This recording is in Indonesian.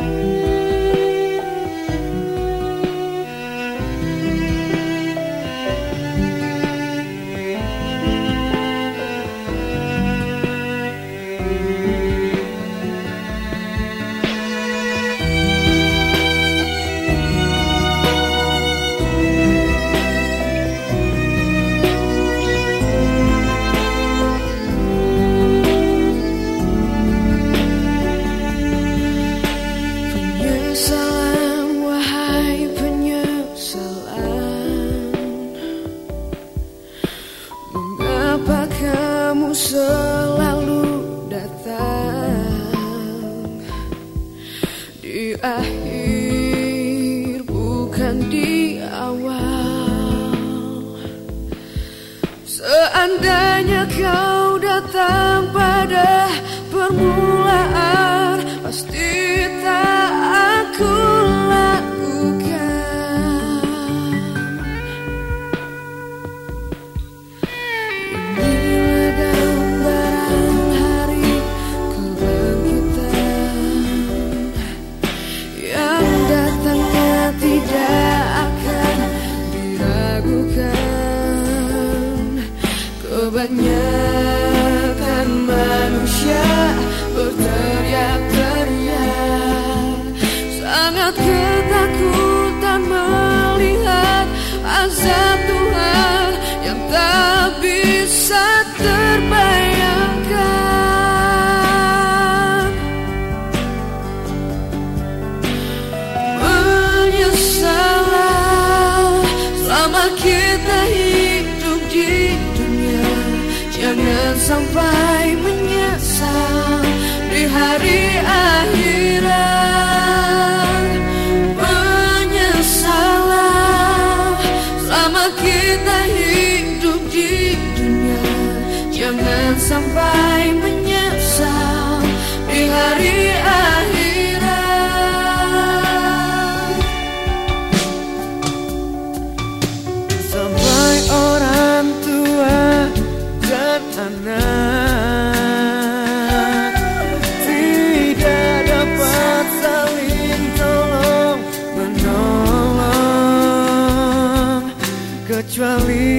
Música akhir bukan di awal. Seandainya kau datang pada permulaan dan sampai menyesal di hari akhirat. eventually